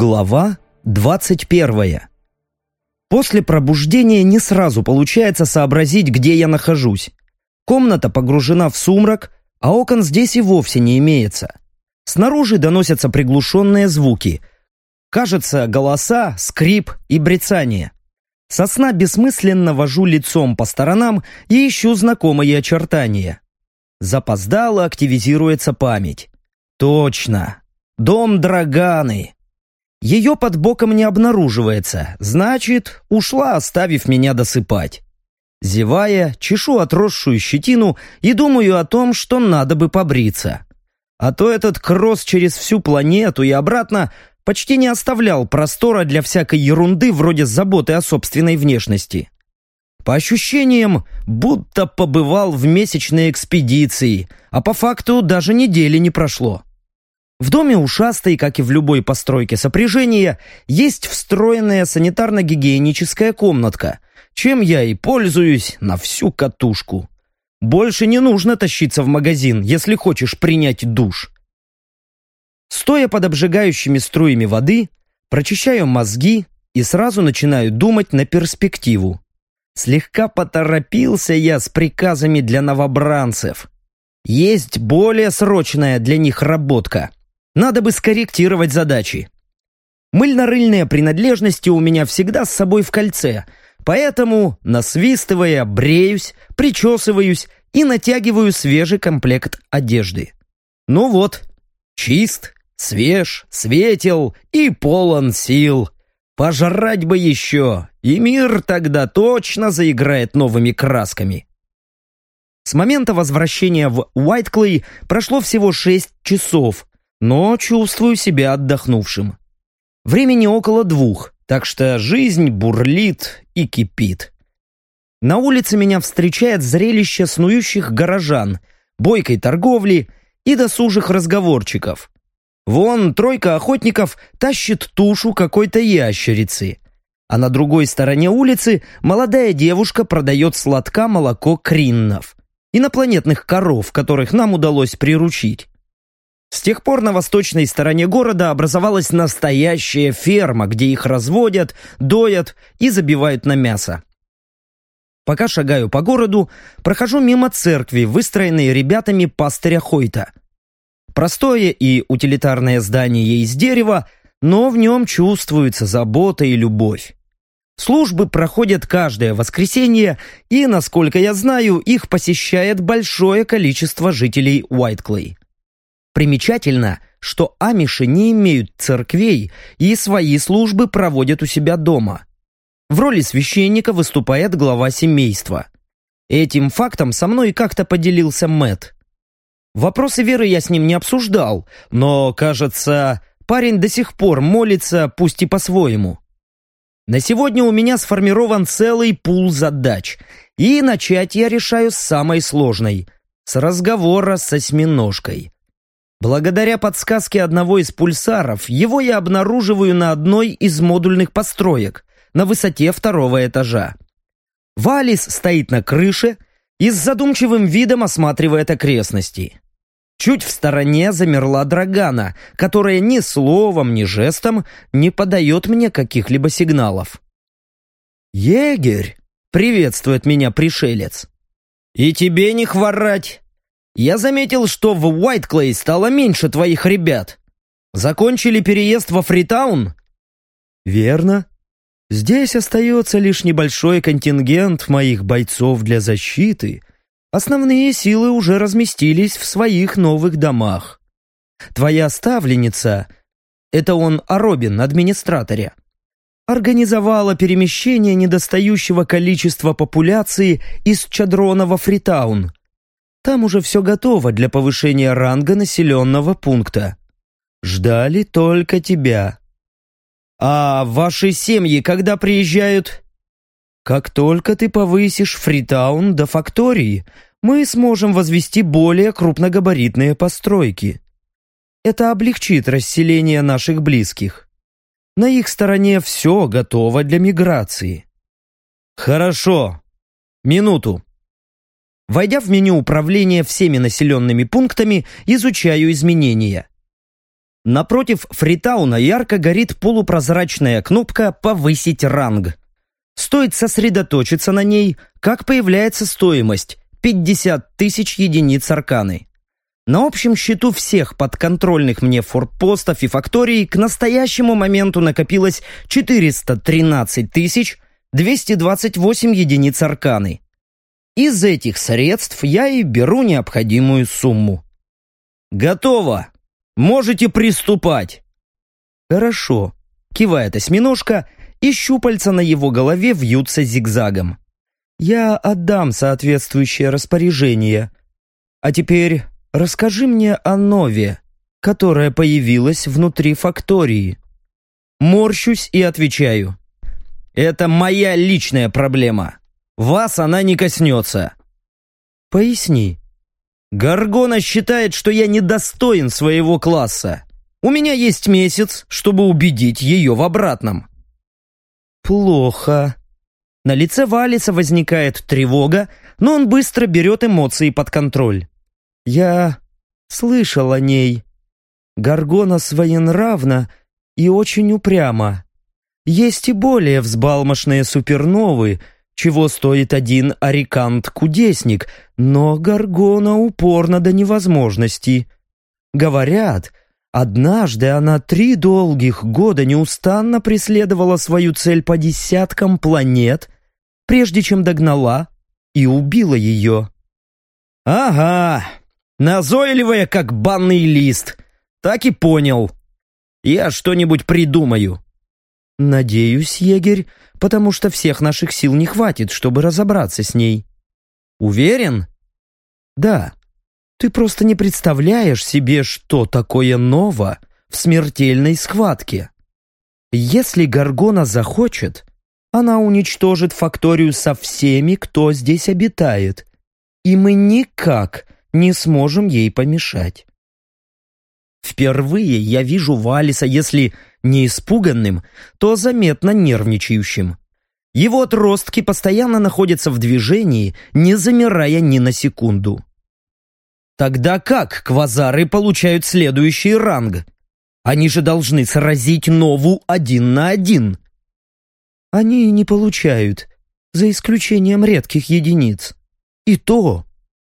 Глава 21. После пробуждения не сразу получается сообразить, где я нахожусь. Комната погружена в сумрак, а окон здесь и вовсе не имеется. Снаружи доносятся приглушенные звуки. Кажется, голоса, скрип и брецание. Сосна бессмысленно вожу лицом по сторонам и ищу знакомые очертания. Запоздало активизируется память. Точно. Дом Драганы. Ее под боком не обнаруживается, значит, ушла, оставив меня досыпать. Зевая, чешу отросшую щетину и думаю о том, что надо бы побриться. А то этот кросс через всю планету и обратно почти не оставлял простора для всякой ерунды вроде заботы о собственной внешности. По ощущениям, будто побывал в месячной экспедиции, а по факту даже недели не прошло. В доме ушастой, как и в любой постройке сопряжения, есть встроенная санитарно-гигиеническая комнатка, чем я и пользуюсь на всю катушку. Больше не нужно тащиться в магазин, если хочешь принять душ. Стоя под обжигающими струями воды, прочищаю мозги и сразу начинаю думать на перспективу. Слегка поторопился я с приказами для новобранцев. Есть более срочная для них работка – надо бы скорректировать задачи. Мыльно-рыльные принадлежности у меня всегда с собой в кольце, поэтому, насвистывая, бреюсь, причесываюсь и натягиваю свежий комплект одежды. Ну вот, чист, свеж, светел и полон сил. Пожрать бы еще, и мир тогда точно заиграет новыми красками. С момента возвращения в Уайтклей прошло всего шесть часов, но чувствую себя отдохнувшим. Времени около двух, так что жизнь бурлит и кипит. На улице меня встречает зрелище снующих горожан, бойкой торговли и досужих разговорчиков. Вон тройка охотников тащит тушу какой-то ящерицы, а на другой стороне улицы молодая девушка продает сладка молоко криннов, инопланетных коров, которых нам удалось приручить. С тех пор на восточной стороне города образовалась настоящая ферма, где их разводят, доят и забивают на мясо. Пока шагаю по городу, прохожу мимо церкви, выстроенной ребятами пастыря Хойта. Простое и утилитарное здание из дерева, но в нем чувствуется забота и любовь. Службы проходят каждое воскресенье, и, насколько я знаю, их посещает большое количество жителей Уайтклей. Примечательно, что амиши не имеют церквей и свои службы проводят у себя дома. В роли священника выступает глава семейства. Этим фактом со мной как-то поделился Мэт. Вопросы веры я с ним не обсуждал, но, кажется, парень до сих пор молится, пусть и по-своему. На сегодня у меня сформирован целый пул задач, и начать я решаю с самой сложной – с разговора с осьминожкой. Благодаря подсказке одного из пульсаров, его я обнаруживаю на одной из модульных построек, на высоте второго этажа. Валис стоит на крыше и с задумчивым видом осматривает окрестности. Чуть в стороне замерла Драгана, которая ни словом, ни жестом не подает мне каких-либо сигналов. «Егерь!» — приветствует меня пришелец. «И тебе не хворать!» Я заметил, что в Уайтклей стало меньше твоих ребят. Закончили переезд во Фритаун?» «Верно. Здесь остается лишь небольшой контингент моих бойцов для защиты. Основные силы уже разместились в своих новых домах. Твоя ставленница, это он о Робин, администраторе, организовала перемещение недостающего количества популяции из Чадрона во Фритаун. Там уже все готово для повышения ранга населенного пункта. Ждали только тебя. А ваши семьи когда приезжают? Как только ты повысишь Фритаун до фактории, мы сможем возвести более крупногабаритные постройки. Это облегчит расселение наших близких. На их стороне все готово для миграции. Хорошо. Минуту. Войдя в меню управления всеми населенными пунктами, изучаю изменения. Напротив фритауна ярко горит полупрозрачная кнопка «Повысить ранг». Стоит сосредоточиться на ней, как появляется стоимость – 50 тысяч единиц арканы. На общем счету всех подконтрольных мне форпостов и факторий к настоящему моменту накопилось 413 тысяч 228 единиц арканы. Из этих средств я и беру необходимую сумму. «Готово! Можете приступать!» «Хорошо», — кивает осьминожка и щупальца на его голове вьются зигзагом. «Я отдам соответствующее распоряжение. А теперь расскажи мне о Нове, которая появилась внутри фактории». Морщусь и отвечаю. «Это моя личная проблема. Вас она не коснется». «Поясни». «Гаргона считает, что я недостоин своего класса. У меня есть месяц, чтобы убедить ее в обратном». Плохо. На лице Валиса возникает тревога, но он быстро берет эмоции под контроль. Я слышал о ней. Гаргона своенравна и очень упряма. Есть и более взбалмошные суперновы, чего стоит один арикант-кудесник, но Гаргона упорна до невозможности. Говорят, Однажды она три долгих года неустанно преследовала свою цель по десяткам планет, прежде чем догнала и убила ее. «Ага, назойливая, как банный лист. Так и понял. Я что-нибудь придумаю». «Надеюсь, егерь, потому что всех наших сил не хватит, чтобы разобраться с ней». «Уверен?» «Да». Ты просто не представляешь себе, что такое Нова в смертельной схватке. Если Гаргона захочет, она уничтожит факторию со всеми, кто здесь обитает, и мы никак не сможем ей помешать. Впервые я вижу Валиса, если не испуганным, то заметно нервничающим. Его отростки постоянно находятся в движении, не замирая ни на секунду. Тогда как квазары получают следующий ранг? Они же должны сразить Нову один на один. Они не получают, за исключением редких единиц. И то,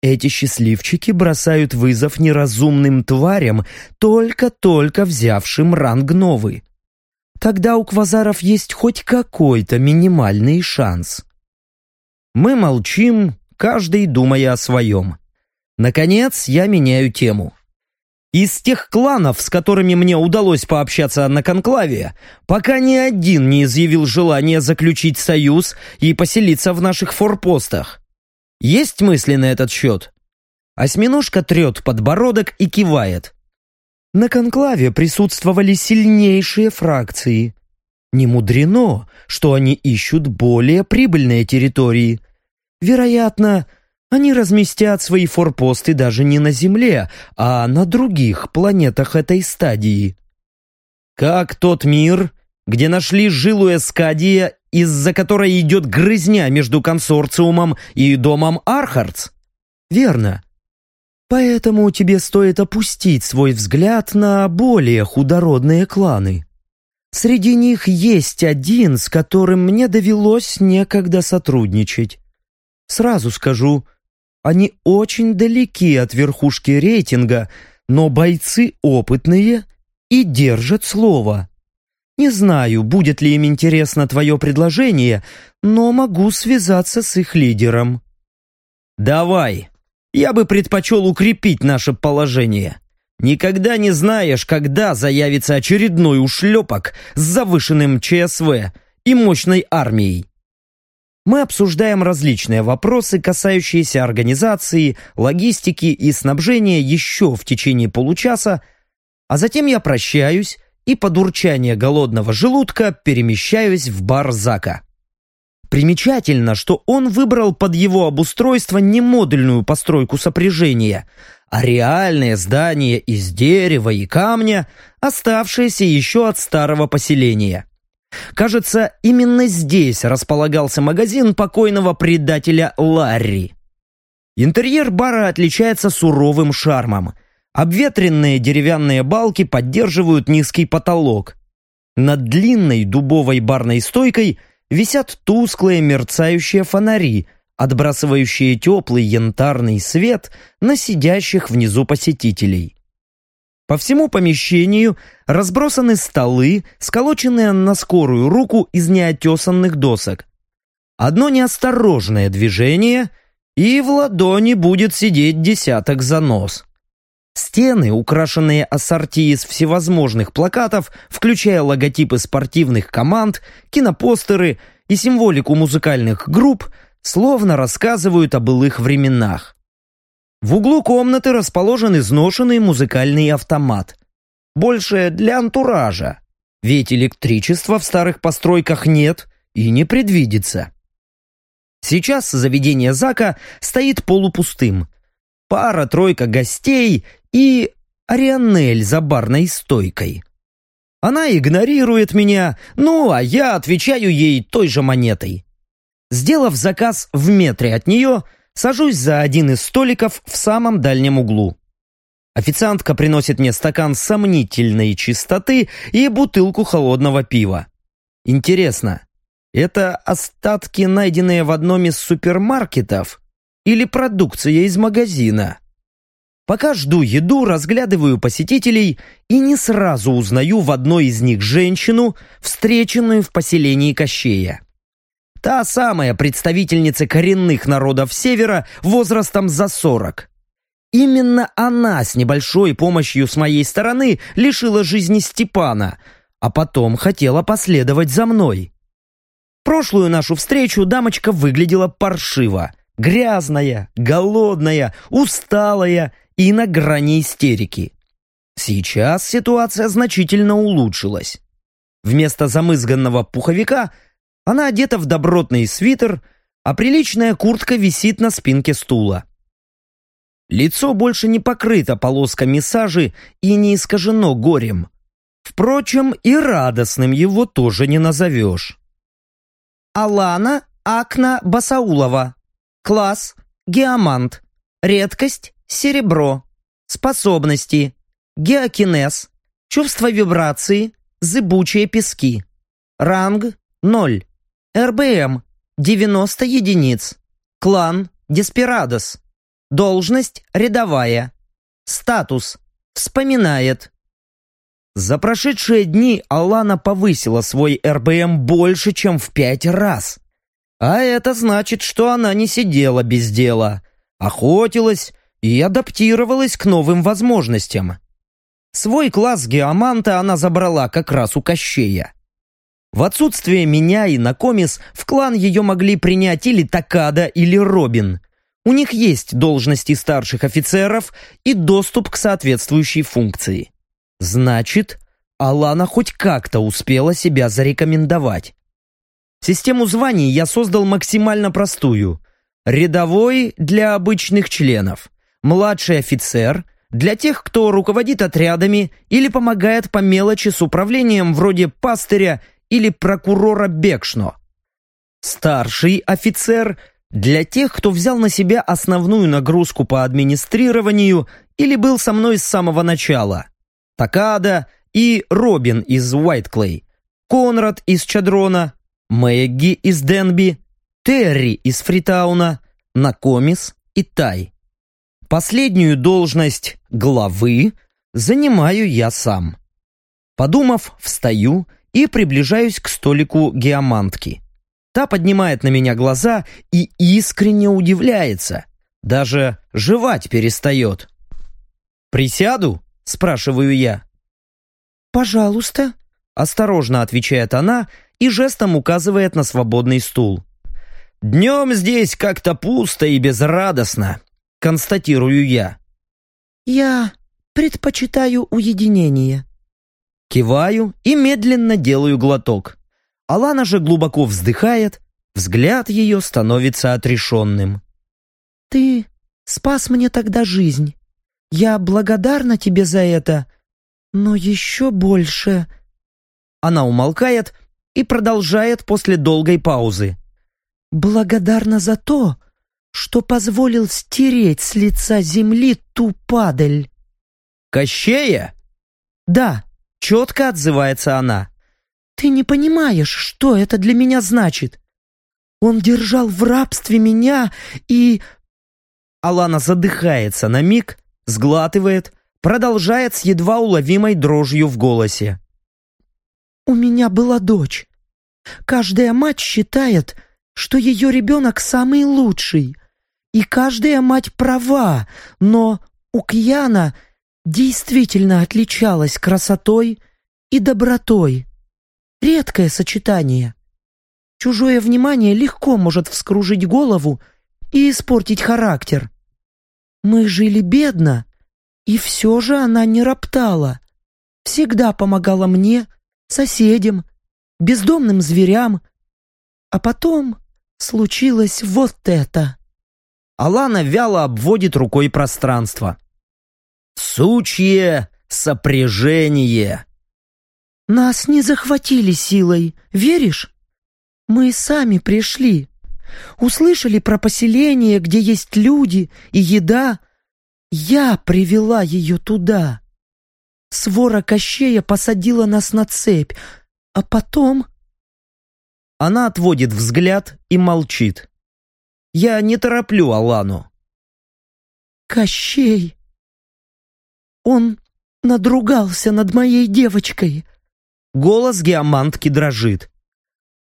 эти счастливчики бросают вызов неразумным тварям, только-только взявшим ранг новый. Тогда у квазаров есть хоть какой-то минимальный шанс. Мы молчим, каждый думая о своем. Наконец, я меняю тему. Из тех кланов, с которыми мне удалось пообщаться на конклаве, пока ни один не изъявил желания заключить союз и поселиться в наших форпостах. Есть мысли на этот счет? Осьминожка трет подбородок и кивает. На конклаве присутствовали сильнейшие фракции. Не мудрено, что они ищут более прибыльные территории. Вероятно, они разместят свои форпосты даже не на Земле, а на других планетах этой стадии. Как тот мир, где нашли жилу Эскадия, из-за которой идет грызня между консорциумом и домом Архардс? Верно. Поэтому тебе стоит опустить свой взгляд на более худородные кланы. Среди них есть один, с которым мне довелось некогда сотрудничать. Сразу скажу – они очень далеки от верхушки рейтинга, но бойцы опытные и держат слово. Не знаю, будет ли им интересно твое предложение, но могу связаться с их лидером. Давай. Я бы предпочел укрепить наше положение. Никогда не знаешь, когда заявится очередной ушлепок с завышенным ЧСВ и мощной армией мы обсуждаем различные вопросы, касающиеся организации, логистики и снабжения еще в течение получаса, а затем я прощаюсь и под урчание голодного желудка перемещаюсь в бар Зака. Примечательно, что он выбрал под его обустройство не модульную постройку сопряжения, а реальное здание из дерева и камня, оставшееся еще от старого поселения. Кажется, именно здесь располагался магазин покойного предателя Ларри. Интерьер бара отличается суровым шармом. Обветренные деревянные балки поддерживают низкий потолок. Над длинной дубовой барной стойкой висят тусклые мерцающие фонари, отбрасывающие теплый янтарный свет на сидящих внизу посетителей. По всему помещению разбросаны столы, сколоченные на скорую руку из неотесанных досок. Одно неосторожное движение, и в ладони будет сидеть десяток занос. Стены, украшенные ассорти из всевозможных плакатов, включая логотипы спортивных команд, кинопостеры и символику музыкальных групп, словно рассказывают о былых временах. В углу комнаты расположен изношенный музыкальный автомат. Больше для антуража, ведь электричества в старых постройках нет и не предвидится. Сейчас заведение Зака стоит полупустым. Пара-тройка гостей и Арианель за барной стойкой. Она игнорирует меня, ну, а я отвечаю ей той же монетой. Сделав заказ в метре от нее, сажусь за один из столиков в самом дальнем углу. Официантка приносит мне стакан сомнительной чистоты и бутылку холодного пива. Интересно, это остатки, найденные в одном из супермаркетов, или продукция из магазина? Пока жду еду, разглядываю посетителей и не сразу узнаю в одной из них женщину, встреченную в поселении Кощея. Та самая представительница коренных народов Севера возрастом за сорок. Именно она с небольшой помощью с моей стороны лишила жизни Степана, а потом хотела последовать за мной. Прошлую нашу встречу дамочка выглядела паршиво. Грязная, голодная, усталая и на грани истерики. Сейчас ситуация значительно улучшилась. Вместо замызганного пуховика она одета в добротный свитер, а приличная куртка висит на спинке стула. Лицо больше не покрыто полосками сажи и не искажено горем. Впрочем, и радостным его тоже не назовешь. Алана Акна Басаулова. Класс Геомант. Редкость Серебро. Способности Геокинез. Чувство вибрации. Зыбучие пески. Ранг 0. РБМ 90 единиц. Клан Деспирадос. Должность рядовая. Статус вспоминает. За прошедшие дни Алана повысила свой РБМ больше, чем в пять раз. А это значит, что она не сидела без дела, охотилась и адаптировалась к новым возможностям. Свой класс геоманта она забрала как раз у Кощея. В отсутствие меня и Накомис в клан ее могли принять или Такада, или Робин. У них есть должности старших офицеров и доступ к соответствующей функции. Значит, Алана хоть как-то успела себя зарекомендовать. Систему званий я создал максимально простую. Рядовой для обычных членов, младший офицер для тех, кто руководит отрядами или помогает по мелочи с управлением вроде пастыря или прокурора Бекшно. Старший офицер для тех, кто взял на себя основную нагрузку по администрированию или был со мной с самого начала. Такада и Робин из Уайтклей, Конрад из Чадрона, Мэгги из Денби, Терри из Фритауна, Накомис и Тай. Последнюю должность главы занимаю я сам. Подумав, встаю и приближаюсь к столику геомантки. Та поднимает на меня глаза и искренне удивляется. Даже жевать перестает. «Присяду?» – спрашиваю я. «Пожалуйста», – осторожно отвечает она и жестом указывает на свободный стул. «Днем здесь как-то пусто и безрадостно», – констатирую я. «Я предпочитаю уединение», Киваю и медленно делаю глоток. Алана же глубоко вздыхает, взгляд ее становится отрешенным. «Ты спас мне тогда жизнь. Я благодарна тебе за это, но еще больше...» Она умолкает и продолжает после долгой паузы. «Благодарна за то, что позволил стереть с лица земли ту падаль. Кощея? Да, четко отзывается она. Ты не понимаешь, что это для меня значит. Он держал в рабстве меня и... Алана задыхается на миг, сглатывает, продолжает с едва уловимой дрожью в голосе. У меня была дочь. Каждая мать считает, что ее ребенок самый лучший. И каждая мать права, но у Кьяна действительно отличалась красотой и добротой. Редкое сочетание. Чужое внимание легко может вскружить голову и испортить характер. Мы жили бедно, и все же она не роптала. Всегда помогала мне, соседям, бездомным зверям. А потом случилось вот это. Алана вяло обводит рукой пространство. Сучье сопряжение. Нас не захватили силой, веришь? Мы сами пришли. Услышали про поселение, где есть люди и еда. Я привела ее туда. Свора Кощея посадила нас на цепь, а потом... Она отводит взгляд и молчит. Я не тороплю Алану. Кощей! Он надругался над моей девочкой. Голос геомантки дрожит.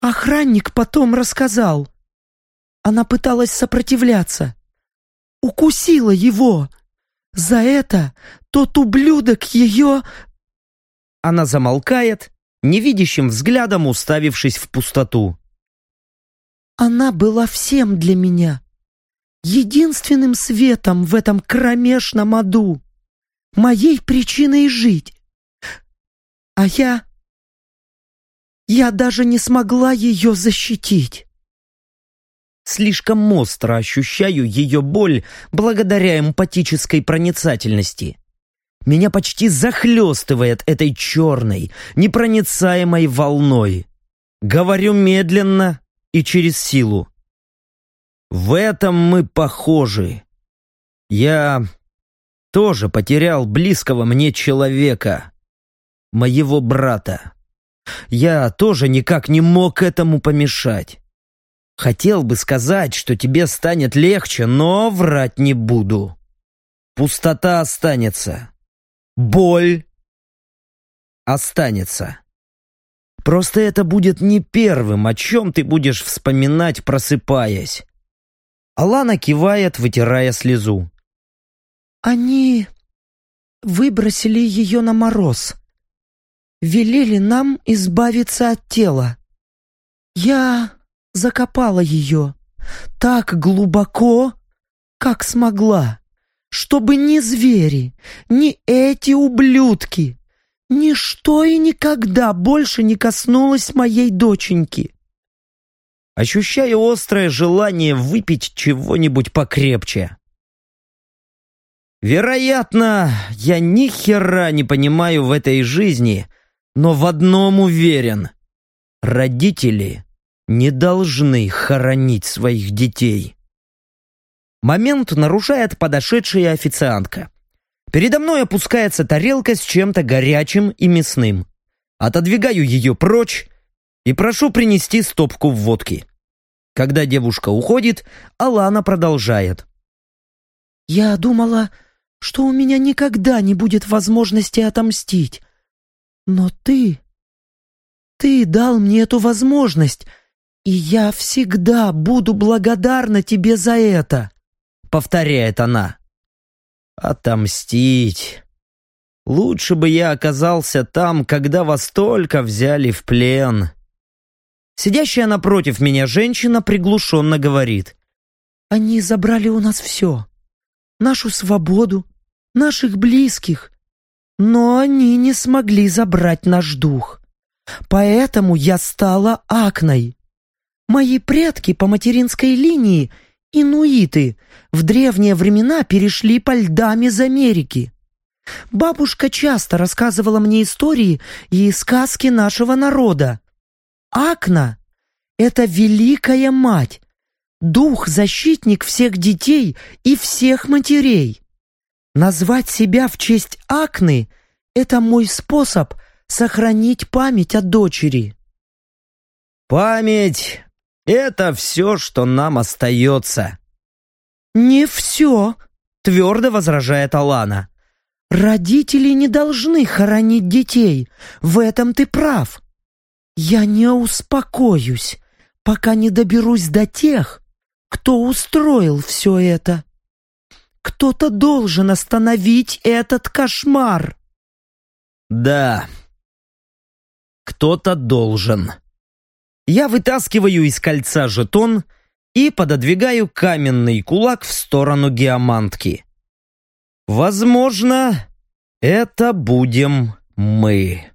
Охранник потом рассказал. Она пыталась сопротивляться. Укусила его. За это тот ублюдок ее... Она замолкает, невидящим взглядом уставившись в пустоту. Она была всем для меня. Единственным светом в этом кромешном аду. Моей причиной жить. А я... Я даже не смогла ее защитить. Слишком остро ощущаю ее боль благодаря эмпатической проницательности. Меня почти захлестывает этой черной, непроницаемой волной. Говорю медленно и через силу. В этом мы похожи. Я тоже потерял близкого мне человека, моего брата. Я тоже никак не мог этому помешать. Хотел бы сказать, что тебе станет легче, но врать не буду. Пустота останется. Боль останется. Просто это будет не первым, о чем ты будешь вспоминать, просыпаясь. Алана кивает, вытирая слезу. Они выбросили ее на мороз. Велели нам избавиться от тела. Я закопала ее так глубоко, как смогла, чтобы ни звери, ни эти ублюдки, ничто и никогда больше не коснулось моей доченьки. Ощущаю острое желание выпить чего-нибудь покрепче. Вероятно, я ни хера не понимаю в этой жизни, но в одном уверен. Родители не должны хоронить своих детей. Момент нарушает подошедшая официантка. Передо мной опускается тарелка с чем-то горячим и мясным. Отодвигаю ее прочь и прошу принести стопку водки. Когда девушка уходит, Алана продолжает. «Я думала, что у меня никогда не будет возможности отомстить. Но ты... Ты дал мне эту возможность, и я всегда буду благодарна тебе за это», — повторяет она. «Отомстить. Лучше бы я оказался там, когда вас только взяли в плен». Сидящая напротив меня женщина приглушенно говорит. «Они забрали у нас все. Нашу свободу, наших близких. Но они не смогли забрать наш дух. Поэтому я стала Акной. Мои предки по материнской линии, инуиты, в древние времена перешли по льдам из Америки. Бабушка часто рассказывала мне истории и сказки нашего народа. Акна — это великая мать, дух-защитник всех детей и всех матерей. Назвать себя в честь Акны — это мой способ сохранить память о дочери. Память — это все, что нам остается. Не все, твердо возражает Алана. Родители не должны хоронить детей, в этом ты прав. Я не успокоюсь, пока не доберусь до тех, кто устроил все это. Кто-то должен остановить этот кошмар. Да, кто-то должен. Я вытаскиваю из кольца жетон и пододвигаю каменный кулак в сторону геомантки. Возможно, это будем мы.